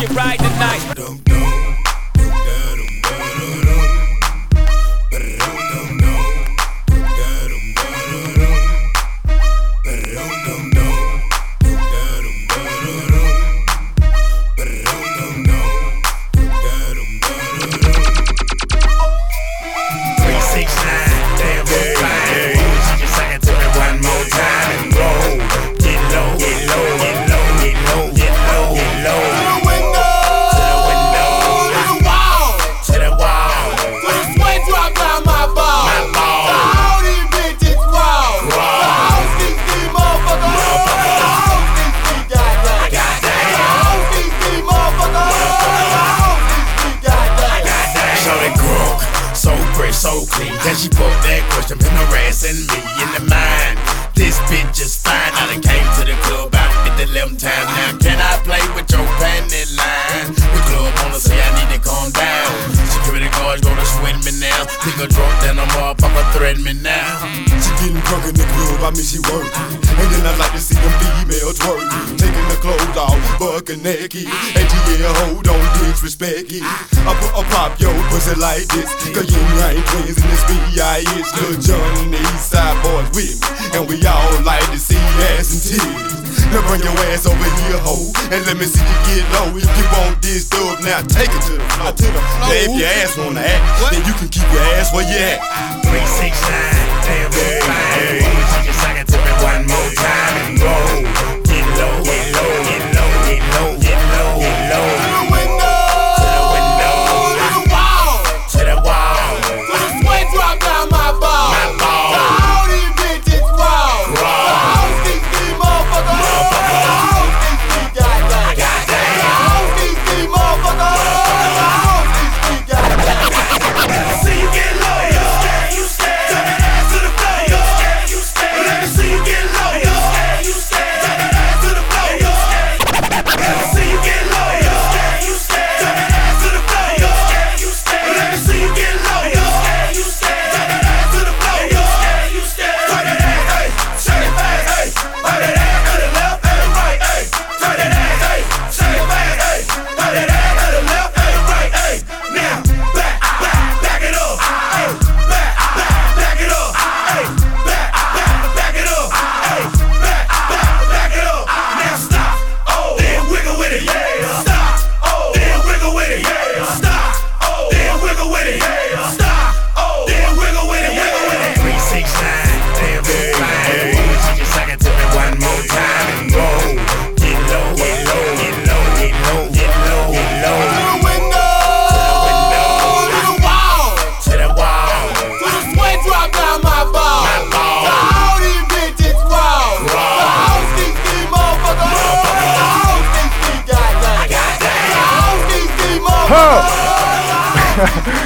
get right tonight. Then she put that question, been harassing me in the mind. This bitch is fine. I done came to the club about 50 11 times. Now can I play with your panty line? The club wanna say I need to calm down. Security guards gonna sweat me now. Think a drunk, then a motherfucker threaten me now. She getting drunk in the club, I mean she working. And then I like to see them females twerking. Taking the clothes off, bucking naked. And yeah, hold on, disrespect it. I put a pop yo pussy like this. Cause Ying Yang Twins in this B.I.H. Lil and the East Side Boyz with me. And we all like to see ass and titties. Now bring your ass over here, ho, and let me see you get low. If you want this dub, now take it to the floor. To the floor. Now if your ass wanna act, then you can keep your ass where you at. Three, six, nine, damn, with it. Stop, oh, then wiggle with it, wiggle with it. Three, six, nine, damn, yeah, fine. She just sang it to me one more time and roll. Get low, get low, get low, get low, get low, get low. To the window. To the wall. To the wall. To the sweat drop down my ball. My ball. To all these bitches raw. Raw. To all these these motherfuckers. To all these these goddamn. Goddamn. To all these these motherfuckers.